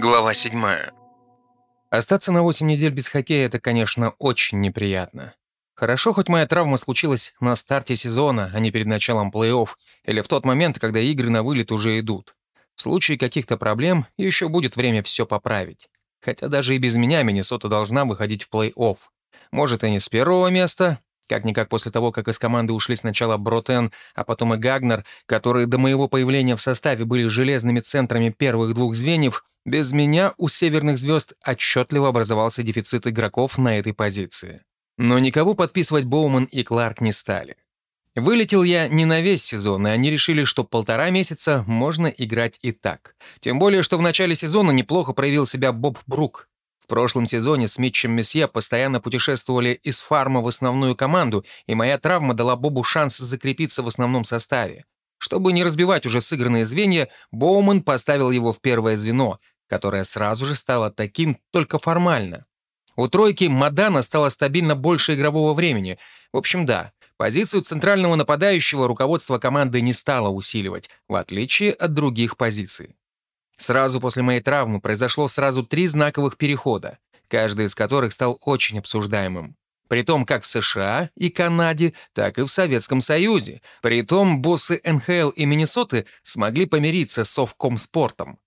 Глава 7. Остаться на 8 недель без хоккея – это, конечно, очень неприятно. Хорошо, хоть моя травма случилась на старте сезона, а не перед началом плей-офф, или в тот момент, когда игры на вылет уже идут. В случае каких-то проблем еще будет время все поправить. Хотя даже и без меня Миннесота должна выходить в плей-офф. Может, и не с первого места, как-никак после того, как из команды ушли сначала Бротен, а потом и Гагнер, которые до моего появления в составе были железными центрами первых двух звеньев, без меня у «Северных звезд» отчетливо образовался дефицит игроков на этой позиции. Но никого подписывать Боуман и Кларк не стали. Вылетел я не на весь сезон, и они решили, что полтора месяца можно играть и так. Тем более, что в начале сезона неплохо проявил себя Боб Брук. В прошлом сезоне с Митчем Месье постоянно путешествовали из фарма в основную команду, и моя травма дала Бобу шанс закрепиться в основном составе. Чтобы не разбивать уже сыгранные звенья, Боуман поставил его в первое звено, которое сразу же стало таким только формально. У тройки Мадана стало стабильно больше игрового времени. В общем, да, позицию центрального нападающего руководство команды не стало усиливать, в отличие от других позиций. Сразу после моей травмы произошло сразу три знаковых перехода, каждый из которых стал очень обсуждаемым. Притом как в США и Канаде, так и в Советском Союзе. Притом боссы НХЛ и Миннесоты смогли помириться с Совкомспортом.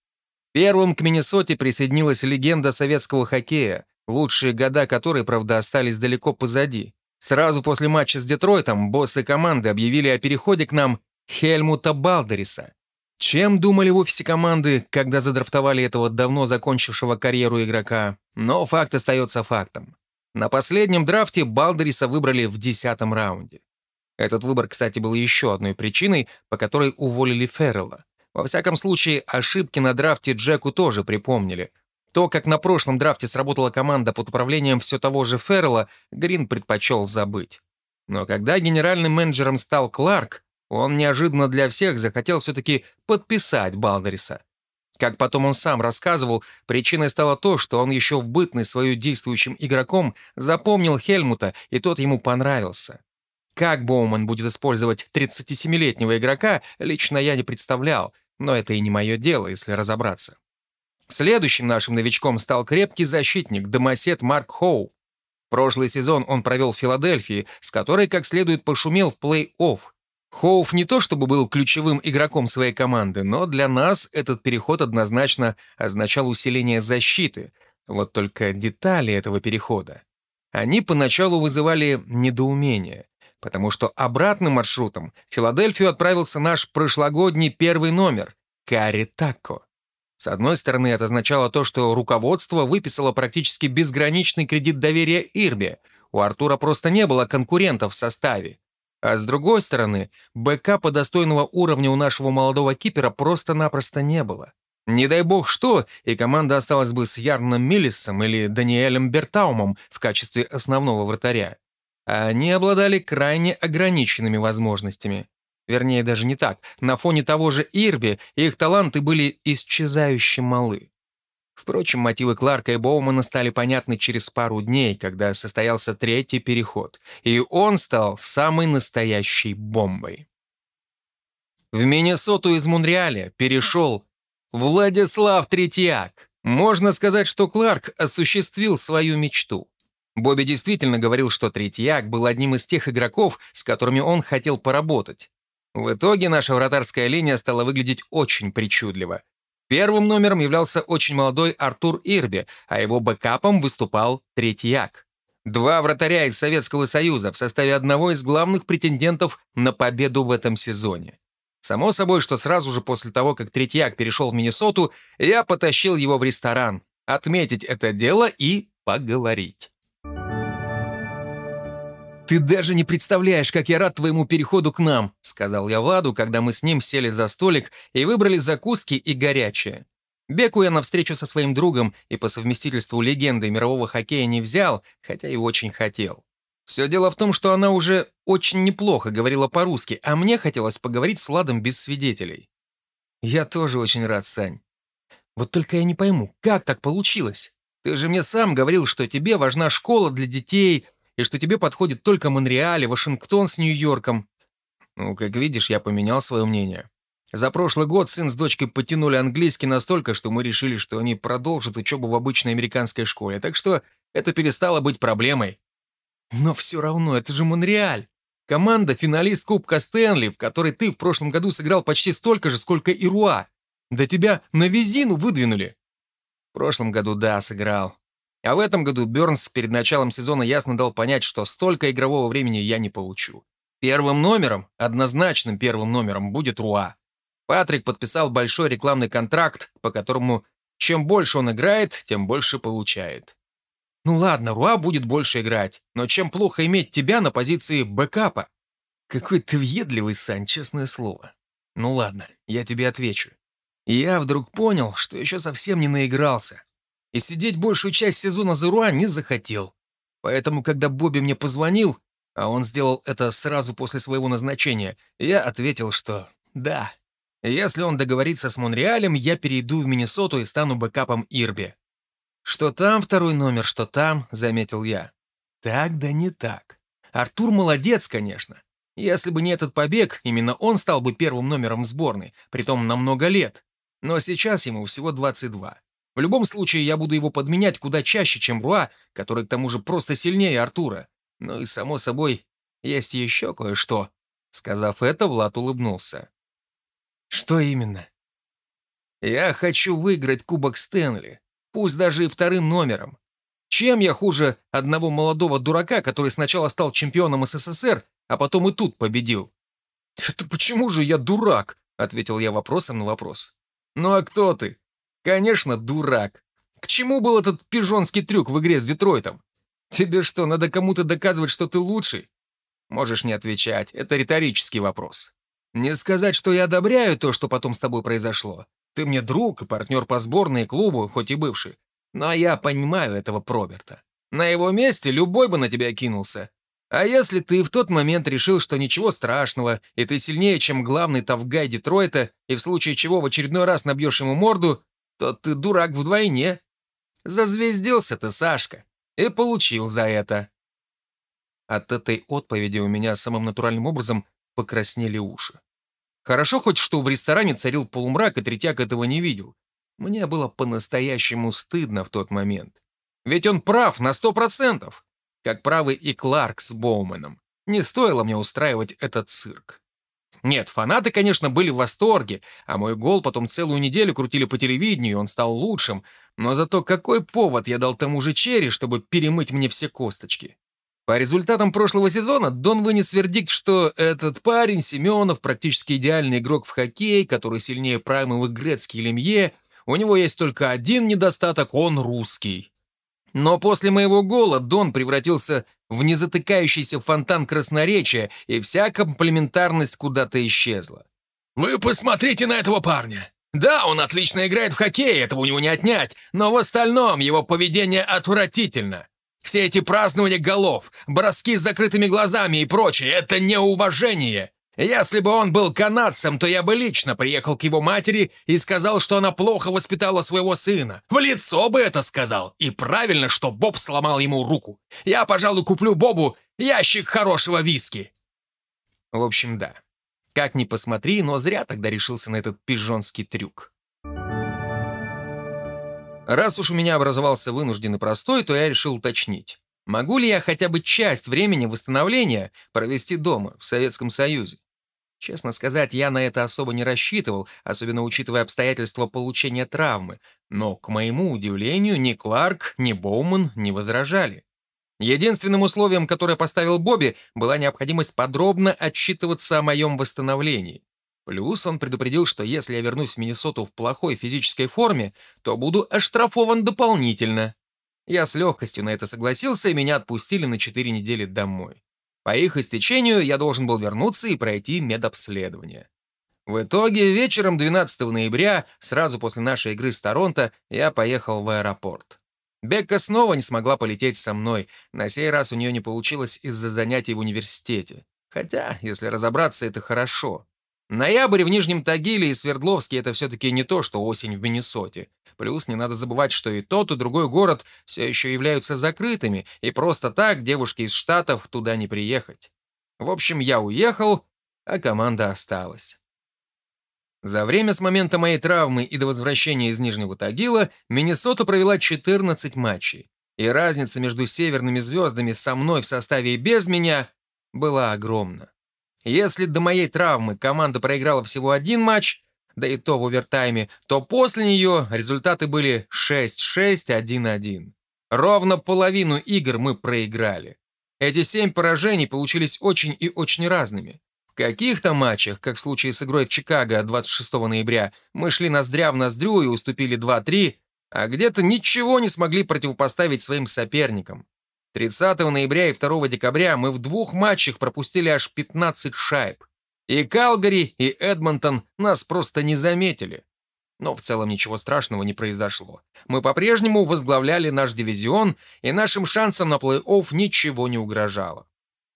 Первым к Миннесоте присоединилась легенда советского хоккея, лучшие года которой, правда, остались далеко позади. Сразу после матча с Детройтом боссы команды объявили о переходе к нам Хельмута Балдериса. Чем думали в офисе команды, когда задрафтовали этого давно закончившего карьеру игрока? Но факт остается фактом. На последнем драфте Балдериса выбрали в десятом раунде. Этот выбор, кстати, был еще одной причиной, по которой уволили Феррелла. Во всяком случае, ошибки на драфте Джеку тоже припомнили. То, как на прошлом драфте сработала команда под управлением все того же Феррелла, Грин предпочел забыть. Но когда генеральным менеджером стал Кларк, он неожиданно для всех захотел все-таки подписать Балдериса. Как потом он сам рассказывал, причиной стало то, что он еще в бытность свою действующим игроком запомнил Хельмута, и тот ему понравился. Как Боуман будет использовать 37-летнего игрока, лично я не представлял, но это и не мое дело, если разобраться. Следующим нашим новичком стал крепкий защитник, домосед Марк Хоу. Прошлый сезон он провел в Филадельфии, с которой как следует пошумел в плей-офф. Хоуф не то чтобы был ключевым игроком своей команды, но для нас этот переход однозначно означал усиление защиты. Вот только детали этого перехода. Они поначалу вызывали недоумение потому что обратным маршрутом в Филадельфию отправился наш прошлогодний первый номер — Кари Тако. С одной стороны, это означало то, что руководство выписало практически безграничный кредит доверия Ирбе. У Артура просто не было конкурентов в составе. А с другой стороны, бэкапа достойного уровня у нашего молодого кипера просто-напросто не было. Не дай бог что, и команда осталась бы с Ярном Миллисом или Даниэлем Бертаумом в качестве основного вратаря они обладали крайне ограниченными возможностями. Вернее, даже не так. На фоне того же Ирби их таланты были исчезающе малы. Впрочем, мотивы Кларка и Боумана стали понятны через пару дней, когда состоялся третий переход, и он стал самой настоящей бомбой. В Миннесоту из Монреаля перешел Владислав Третьяк. Можно сказать, что Кларк осуществил свою мечту. Бобби действительно говорил, что Третьяк был одним из тех игроков, с которыми он хотел поработать. В итоге наша вратарская линия стала выглядеть очень причудливо. Первым номером являлся очень молодой Артур Ирби, а его бэкапом выступал Третьяк. Два вратаря из Советского Союза в составе одного из главных претендентов на победу в этом сезоне. Само собой, что сразу же после того, как Третьяк перешел в Миннесоту, я потащил его в ресторан, отметить это дело и поговорить. «Ты даже не представляешь, как я рад твоему переходу к нам», сказал я Владу, когда мы с ним сели за столик и выбрали закуски и горячее. Беку я на встречу со своим другом и по совместительству легенды мирового хоккея не взял, хотя и очень хотел. Все дело в том, что она уже очень неплохо говорила по-русски, а мне хотелось поговорить с Владом без свидетелей. Я тоже очень рад, Сань. Вот только я не пойму, как так получилось? Ты же мне сам говорил, что тебе важна школа для детей, и что тебе подходит только Монреаль и Вашингтон с Нью-Йорком. Ну, как видишь, я поменял свое мнение. За прошлый год сын с дочкой потянули английский настолько, что мы решили, что они продолжат учебу в обычной американской школе, так что это перестало быть проблемой. Но все равно, это же Монреаль. Команда – финалист Кубка Стэнли, в которой ты в прошлом году сыграл почти столько же, сколько и Руа. Да тебя на визину выдвинули. В прошлом году, да, сыграл. А в этом году Бернс перед началом сезона ясно дал понять, что столько игрового времени я не получу. Первым номером, однозначным первым номером, будет Руа. Патрик подписал большой рекламный контракт, по которому чем больше он играет, тем больше получает. Ну ладно, Руа будет больше играть, но чем плохо иметь тебя на позиции бэкапа? Какой ты въедливый, Сань, честное слово. Ну ладно, я тебе отвечу. Я вдруг понял, что еще совсем не наигрался. И сидеть большую часть сезона за Руа не захотел. Поэтому, когда Бобби мне позвонил, а он сделал это сразу после своего назначения, я ответил, что да. Если он договорится с Монреалем, я перейду в Миннесоту и стану бэкапом Ирби. «Что там второй номер, что там», — заметил я. «Так да не так. Артур молодец, конечно. Если бы не этот побег, именно он стал бы первым номером сборной, притом на много лет. Но сейчас ему всего 22. В любом случае, я буду его подменять куда чаще, чем Руа, который к тому же просто сильнее Артура. Ну и, само собой, есть еще кое-что». Сказав это, Влад улыбнулся. «Что именно?» «Я хочу выиграть Кубок Стэнли пусть даже и вторым номером. Чем я хуже одного молодого дурака, который сначала стал чемпионом СССР, а потом и тут победил? «Это почему же я дурак?» — ответил я вопросом на вопрос. «Ну а кто ты?» «Конечно, дурак. К чему был этот пижонский трюк в игре с Детройтом? Тебе что, надо кому-то доказывать, что ты лучший?» Можешь не отвечать, это риторический вопрос. Не сказать, что я одобряю то, что потом с тобой произошло. Ты мне друг и партнер по сборной и клубу, хоть и бывший. Но я понимаю этого Проберта. На его месте любой бы на тебя кинулся. А если ты в тот момент решил, что ничего страшного, и ты сильнее, чем главный тавгай Детройта, и в случае чего в очередной раз набьешь ему морду, то ты дурак вдвойне. Зазвездился ты, Сашка, и получил за это. От этой отповеди у меня самым натуральным образом покраснели уши. Хорошо хоть, что в ресторане царил полумрак, и Третьяк этого не видел. Мне было по-настоящему стыдно в тот момент. Ведь он прав на сто процентов. Как правы и Кларк с Боуменом. Не стоило мне устраивать этот цирк. Нет, фанаты, конечно, были в восторге, а мой гол потом целую неделю крутили по телевидению, и он стал лучшим. Но зато какой повод я дал тому же Черри, чтобы перемыть мне все косточки. По результатам прошлого сезона Дон вынес вердикт, что этот парень, Семенов, практически идеальный игрок в хоккей, который сильнее праймовых Грецкий и Лемье, у него есть только один недостаток – он русский. Но после моего гола Дон превратился в незатыкающийся фонтан красноречия, и вся комплементарность куда-то исчезла. «Вы посмотрите на этого парня! Да, он отлично играет в хоккей, этого у него не отнять, но в остальном его поведение отвратительно. Все эти празднования голов, броски с закрытыми глазами и прочее — это неуважение. Если бы он был канадцем, то я бы лично приехал к его матери и сказал, что она плохо воспитала своего сына. В лицо бы это сказал. И правильно, что Боб сломал ему руку. Я, пожалуй, куплю Бобу ящик хорошего виски. В общем, да. Как ни посмотри, но зря тогда решился на этот пижонский трюк. Раз уж у меня образовался вынужденный простой, то я решил уточнить. Могу ли я хотя бы часть времени восстановления провести дома, в Советском Союзе? Честно сказать, я на это особо не рассчитывал, особенно учитывая обстоятельства получения травмы, но, к моему удивлению, ни Кларк, ни Боуман не возражали. Единственным условием, которое поставил Бобби, была необходимость подробно отчитываться о моем восстановлении. Плюс он предупредил, что если я вернусь в Миннесоту в плохой физической форме, то буду оштрафован дополнительно. Я с легкостью на это согласился, и меня отпустили на 4 недели домой. По их истечению я должен был вернуться и пройти медобследование. В итоге вечером 12 ноября, сразу после нашей игры с Торонто, я поехал в аэропорт. Бекка снова не смогла полететь со мной, на сей раз у нее не получилось из-за занятий в университете. Хотя, если разобраться, это хорошо. Ноябрь в Нижнем Тагиле и Свердловске — это все-таки не то, что осень в Миннесоте. Плюс не надо забывать, что и тот, и другой город все еще являются закрытыми, и просто так девушке из Штатов туда не приехать. В общем, я уехал, а команда осталась. За время с момента моей травмы и до возвращения из Нижнего Тагила Миннесота провела 14 матчей. И разница между северными звездами со мной в составе и без меня была огромна. Если до моей травмы команда проиграла всего один матч, да и то в овертайме, то после нее результаты были 6-6-1-1. Ровно половину игр мы проиграли. Эти семь поражений получились очень и очень разными. В каких-то матчах, как в случае с игрой в Чикаго 26 ноября, мы шли ноздря в ноздрю и уступили 2-3, а где-то ничего не смогли противопоставить своим соперникам. 30 ноября и 2 декабря мы в двух матчах пропустили аж 15 шайб. И Калгари, и Эдмонтон нас просто не заметили. Но в целом ничего страшного не произошло. Мы по-прежнему возглавляли наш дивизион, и нашим шансам на плей-офф ничего не угрожало.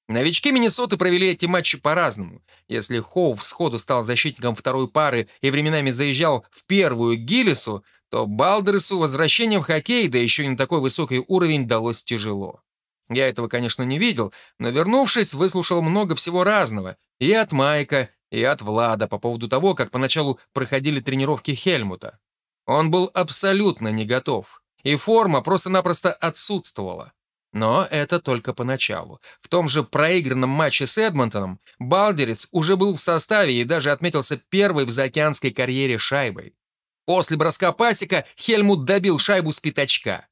Новички Миннесоты провели эти матчи по-разному. Если Хоув сходу стал защитником второй пары и временами заезжал в первую Гиллису, то Балдерсу возвращение в хоккей, да еще и на такой высокий уровень, далось тяжело. Я этого, конечно, не видел, но, вернувшись, выслушал много всего разного. И от Майка, и от Влада по поводу того, как поначалу проходили тренировки Хельмута. Он был абсолютно не готов. И форма просто-напросто отсутствовала. Но это только поначалу. В том же проигранном матче с Эдмонтоном Балдерис уже был в составе и даже отметился первой в заокеанской карьере шайбой. После броска пасека Хельмут добил шайбу с пятачка.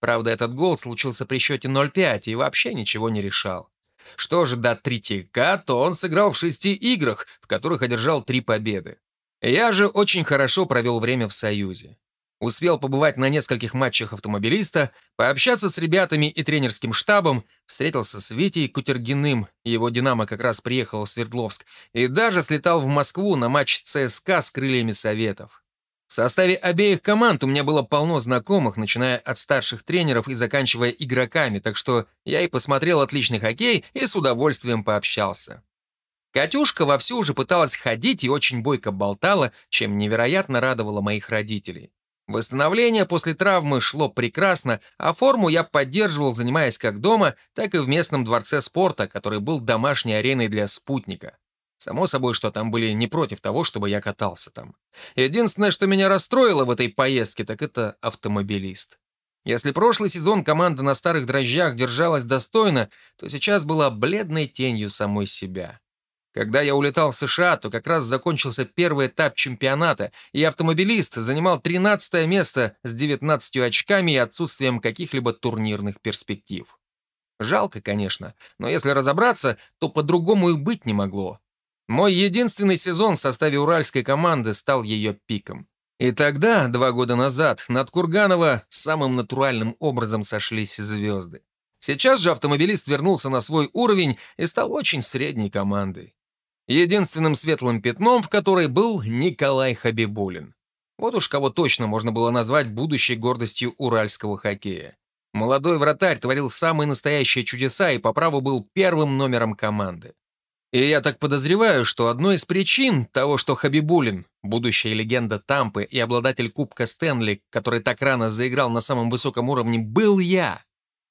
Правда, этот гол случился при счете 0-5 и вообще ничего не решал. Что же до Третьяка, то он сыграл в шести играх, в которых одержал три победы. Я же очень хорошо провел время в Союзе. Успел побывать на нескольких матчах автомобилиста, пообщаться с ребятами и тренерским штабом, встретился с Витей Кутергиным, его «Динамо» как раз приехал в Свердловск, и даже слетал в Москву на матч ЦСКА с крыльями Советов. В составе обеих команд у меня было полно знакомых, начиная от старших тренеров и заканчивая игроками, так что я и посмотрел отличный хоккей и с удовольствием пообщался. Катюшка вовсю уже пыталась ходить и очень бойко болтала, чем невероятно радовало моих родителей. Восстановление после травмы шло прекрасно, а форму я поддерживал, занимаясь как дома, так и в местном дворце спорта, который был домашней ареной для спутника. Само собой, что там были не против того, чтобы я катался там. Единственное, что меня расстроило в этой поездке, так это автомобилист. Если прошлый сезон команда на старых дрожжах держалась достойно, то сейчас была бледной тенью самой себя. Когда я улетал в США, то как раз закончился первый этап чемпионата, и автомобилист занимал 13 место с 19 очками и отсутствием каких-либо турнирных перспектив. Жалко, конечно, но если разобраться, то по-другому и быть не могло. Мой единственный сезон в составе уральской команды стал ее пиком. И тогда, два года назад, над Курганова самым натуральным образом сошлись звезды. Сейчас же автомобилист вернулся на свой уровень и стал очень средней командой. Единственным светлым пятном в которой был Николай Хабибулин. Вот уж кого точно можно было назвать будущей гордостью уральского хоккея. Молодой вратарь творил самые настоящие чудеса и по праву был первым номером команды. И я так подозреваю, что одной из причин того, что Хабибулин, будущая легенда Тампы и обладатель Кубка Стэнли, который так рано заиграл на самом высоком уровне, был я.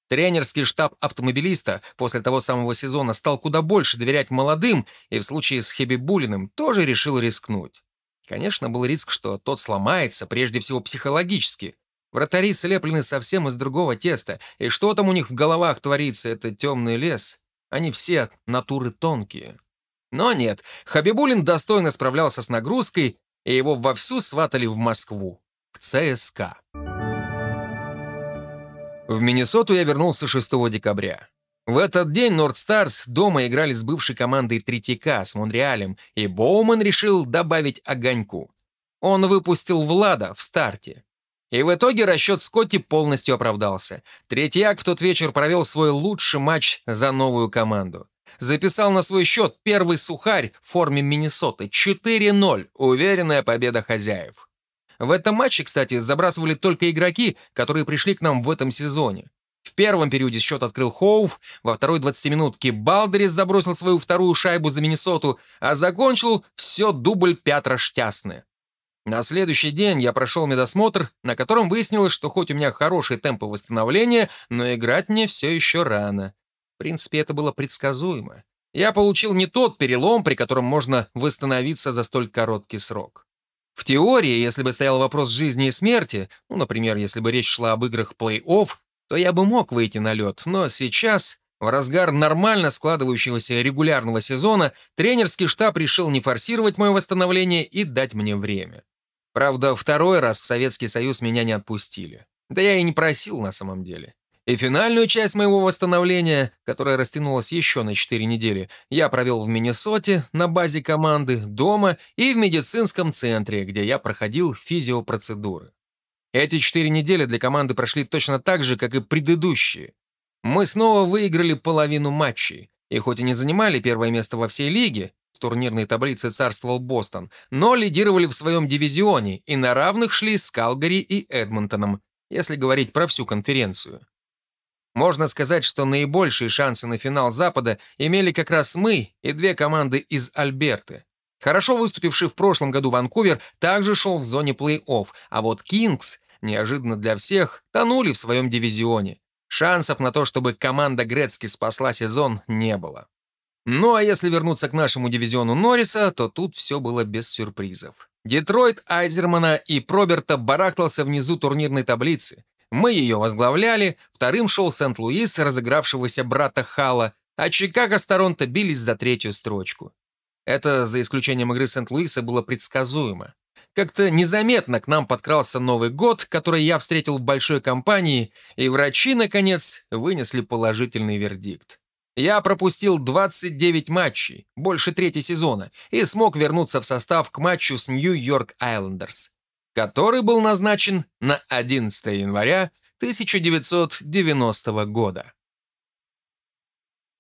Тренерский штаб автомобилиста после того самого сезона стал куда больше доверять молодым и в случае с Хабибулиным тоже решил рискнуть. Конечно, был риск, что тот сломается, прежде всего психологически. Вратари слеплены совсем из другого теста, и что там у них в головах творится, это темный лес. Они все натуры тонкие. Но нет, Хабибулин достойно справлялся с нагрузкой, и его вовсю сватали в Москву, в ЦСКА. В Миннесоту я вернулся 6 декабря. В этот день Норд Старс дома играли с бывшей командой Третьяка, с Монреалем, и Боуман решил добавить огоньку. Он выпустил Влада в старте. И в итоге расчет Скотти полностью оправдался. Третьяк в тот вечер провел свой лучший матч за новую команду. Записал на свой счет первый сухарь в форме Миннесоты 4-0. Уверенная победа хозяев. В этом матче, кстати, забрасывали только игроки, которые пришли к нам в этом сезоне. В первом периоде счет открыл Хоув, во второй 20-минутке Балдерис забросил свою вторую шайбу за Миннесоту, а закончил все дубль Пятра Штясны. На следующий день я прошел медосмотр, на котором выяснилось, что хоть у меня хорошие темпы восстановления, но играть мне все еще рано. В принципе, это было предсказуемо. Я получил не тот перелом, при котором можно восстановиться за столь короткий срок. В теории, если бы стоял вопрос жизни и смерти, ну, например, если бы речь шла об играх плей-офф, то я бы мог выйти на лед, но сейчас, в разгар нормально складывающегося регулярного сезона, тренерский штаб решил не форсировать мое восстановление и дать мне время. Правда, второй раз в Советский Союз меня не отпустили. Да я и не просил на самом деле. И финальную часть моего восстановления, которая растянулась еще на 4 недели, я провел в Миннесоте, на базе команды, дома и в медицинском центре, где я проходил физиопроцедуры. Эти 4 недели для команды прошли точно так же, как и предыдущие. Мы снова выиграли половину матчей, и хоть и не занимали первое место во всей лиге, в турнирной таблице царствовал Бостон, но лидировали в своем дивизионе и на равных шли с Калгари и Эдмонтоном, если говорить про всю конференцию. Можно сказать, что наибольшие шансы на финал Запада имели как раз мы и две команды из Альберты. Хорошо выступивший в прошлом году Ванкувер также шел в зоне плей-офф, а вот Кингс, неожиданно для всех, тонули в своем дивизионе. Шансов на то, чтобы команда Грецки спасла сезон, не было. Ну а если вернуться к нашему дивизиону Норриса, то тут все было без сюрпризов. Детройт Айзермана и Проберта барахтался внизу турнирной таблицы. Мы ее возглавляли, вторым шел Сент-Луис, разыгравшегося брата Хала, а Чикаго с Торонто бились за третью строчку. Это, за исключением игры Сент-Луиса, было предсказуемо. Как-то незаметно к нам подкрался Новый год, который я встретил в большой компании, и врачи, наконец, вынесли положительный вердикт. Я пропустил 29 матчей, больше трети сезона, и смог вернуться в состав к матчу с Нью-Йорк Айлендерс который был назначен на 11 января 1990 года.